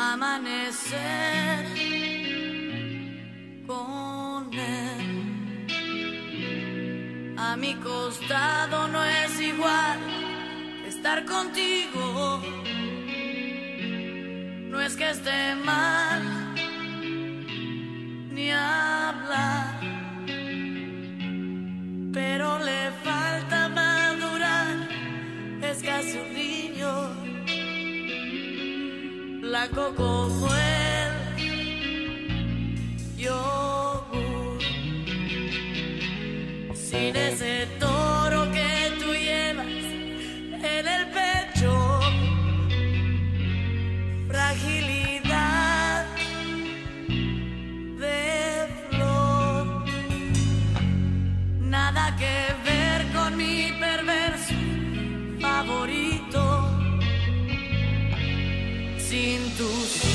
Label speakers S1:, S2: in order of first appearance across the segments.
S1: amanecer con él. A mi costado no es igual estar contigo. No es que esté mal ni hablar, pero le falta madurar. Es casi un niño, blanco como él. Yogur, sin ese toro que tú llevas en el pecho, fragilidad de flor, nada que ver con mi perverso favorito. sinto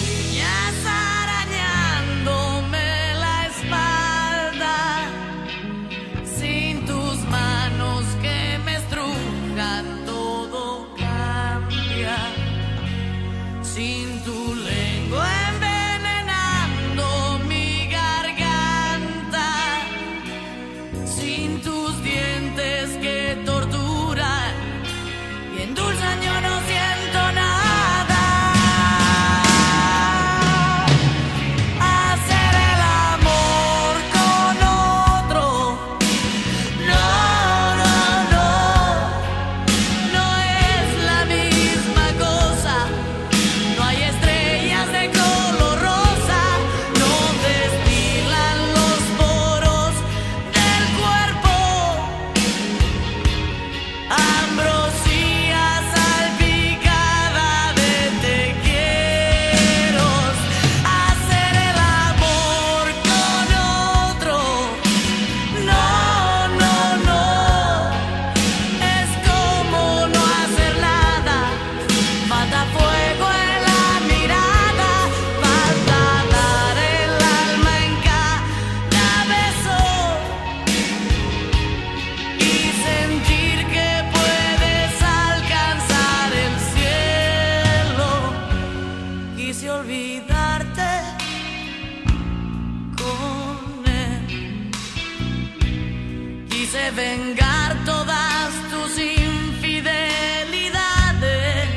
S1: vengar todas tus infidelidades.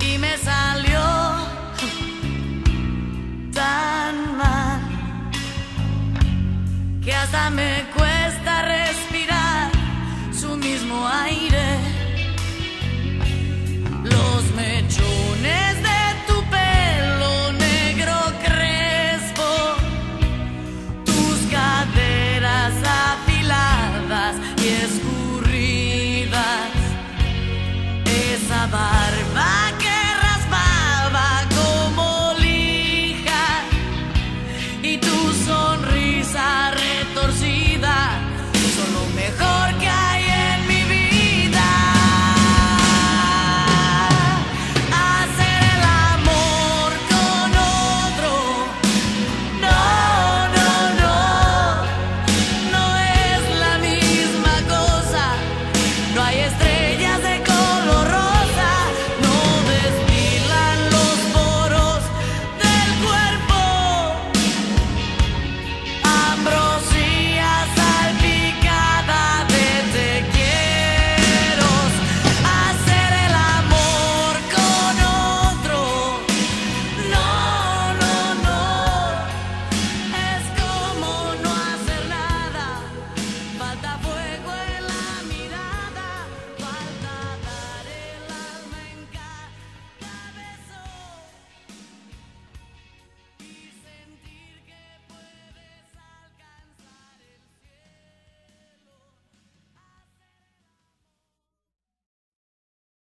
S1: Y me salió tan mal que hasta me yes